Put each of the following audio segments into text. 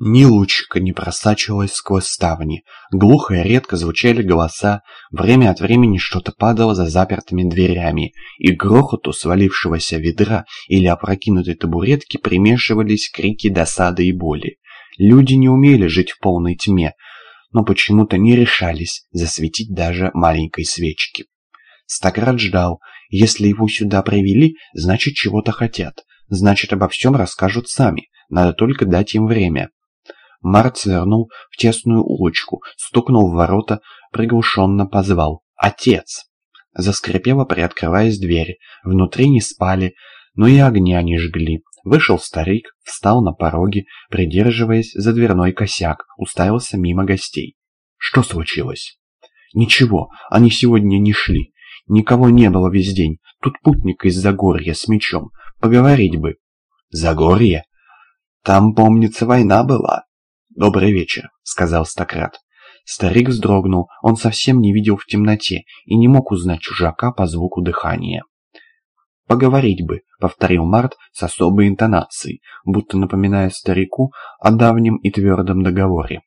Ни лучика не просачивалось сквозь ставни. Глухо и редко звучали голоса, время от времени что-то падало за запертыми дверями, и грохоту свалившегося ведра или опрокинутой табуретки примешивались крики досады и боли. Люди не умели жить в полной тьме, но почему-то не решались засветить даже маленькой свечки. Стократ ждал. Если его сюда привели, значит чего-то хотят. Значит обо всем расскажут сами. Надо только дать им время. Март свернул в тесную улочку, стукнул в ворота, приглушенно позвал «Отец!». Заскрипела, приоткрываясь дверь. Внутри не спали, но и огня не жгли. Вышел старик, встал на пороге, придерживаясь за дверной косяк, уставился мимо гостей. Что случилось? Ничего, они сегодня не шли. Никого не было весь день. Тут путник из Загорья с мечом. Поговорить бы. Загорье? Там, помнится, война была. «Добрый вечер», — сказал Стократ. Старик вздрогнул, он совсем не видел в темноте и не мог узнать чужака по звуку дыхания. «Поговорить бы», — повторил Март с особой интонацией, будто напоминая старику о давнем и твердом договоре.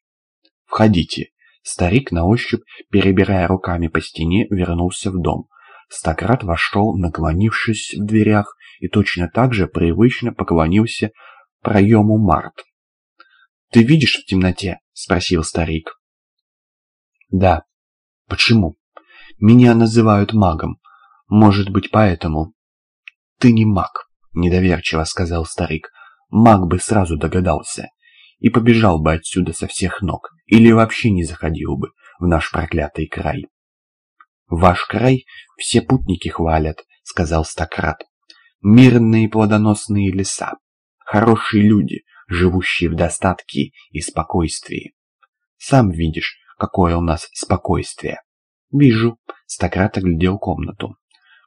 «Входите». Старик на ощупь, перебирая руками по стене, вернулся в дом. Стократ вошел, наклонившись в дверях, и точно так же привычно поклонился проему Март. «Ты видишь в темноте?» — спросил старик. «Да». «Почему?» «Меня называют магом. Может быть, поэтому». «Ты не маг», — недоверчиво сказал старик. «Маг бы сразу догадался и побежал бы отсюда со всех ног, или вообще не заходил бы в наш проклятый край». «Ваш край все путники хвалят», — сказал Стократ. «Мирные плодоносные леса, хорошие люди, живущие в достатке и спокойствии. Сам видишь, какое у нас спокойствие. Вижу. Стократ оглядел комнату.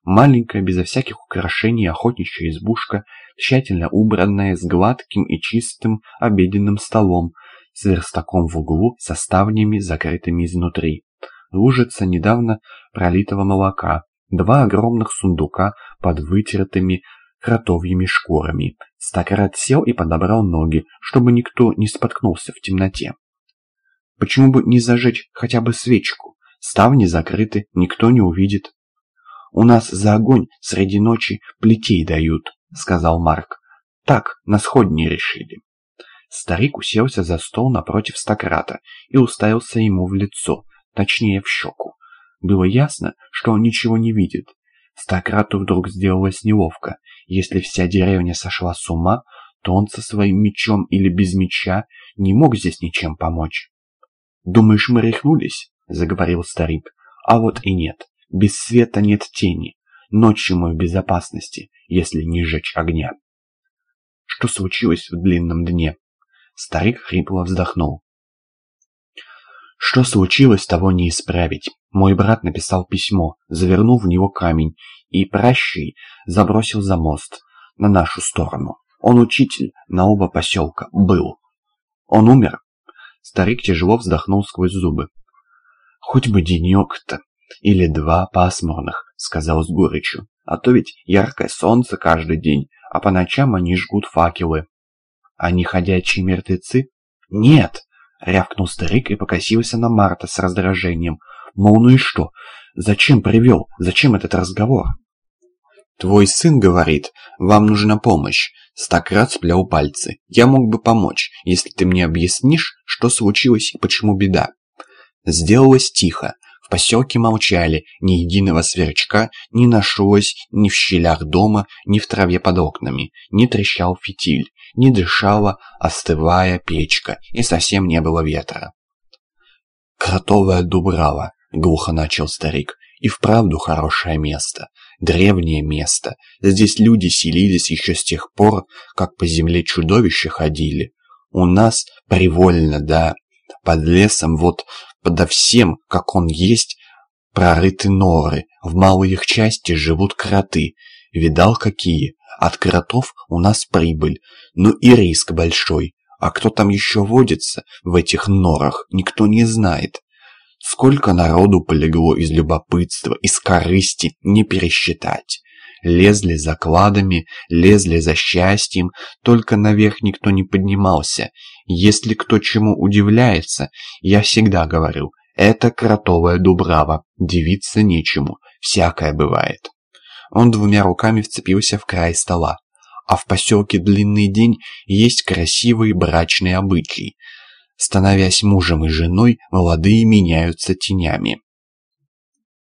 Маленькая, безо всяких украшений охотничья избушка, тщательно убранная, с гладким и чистым обеденным столом, с верстаком в углу, со ставнями, закрытыми изнутри. Лужица недавно пролитого молока, два огромных сундука под вытертыми кротовьими шкурами. Стакрат сел и подобрал ноги, чтобы никто не споткнулся в темноте. Почему бы не зажечь хотя бы свечку? Ставни закрыты, никто не увидит. «У нас за огонь среди ночи плетей дают», — сказал Марк. «Так, на сходни решили». Старик уселся за стол напротив Стократа и уставился ему в лицо, точнее в щеку. Было ясно, что он ничего не видит. Стократу вдруг сделалось неловко, если вся деревня сошла с ума, то он со своим мечом или без меча не мог здесь ничем помочь. «Думаешь, мы рехнулись?» — заговорил старик. «А вот и нет. Без света нет тени. Ночью мы в безопасности, если не жечь огня». Что случилось в длинном дне? Старик хрипло вздохнул. Что случилось, того не исправить. Мой брат написал письмо, завернул в него камень и пращей забросил за мост на нашу сторону. Он учитель на оба поселка был. Он умер. Старик тяжело вздохнул сквозь зубы. Хоть бы денек-то, или два пасмурных, сказал с горечью. А то ведь яркое солнце каждый день, а по ночам они жгут факелы. Они ходячие мертвецы? Нет, рявкнул старик и покосился на Марта с раздражением. Мол, ну и что? Зачем привел? Зачем этот разговор? Твой сын говорит, вам нужна помощь. Стократ сплял пальцы. Я мог бы помочь, если ты мне объяснишь, что случилось и почему беда. Сделалось тихо. В поселке молчали, ни единого сверчка не нашлось ни в щелях дома, ни в траве под окнами, не трещал фитиль, не дышала остывая печка, и совсем не было ветра. «Кротовая дубрава», — глухо начал старик, — «и вправду хорошее место древнее место. Здесь люди селились еще с тех пор, как по земле чудовища ходили. У нас привольно, да, под лесом, вот подо всем, как он есть, прорыты норы, в малой их части живут кроты. Видал, какие? От кротов у нас прибыль, ну и риск большой. А кто там еще водится в этих норах, никто не знает. Сколько народу полегло из любопытства, из корысти, не пересчитать. Лезли за кладами, лезли за счастьем, только наверх никто не поднимался, Если кто чему удивляется, я всегда говорю, это кротовая дубрава, девиться нечему, всякое бывает. Он двумя руками вцепился в край стола. А в поселке Длинный День есть красивый брачный обычай. Становясь мужем и женой, молодые меняются тенями.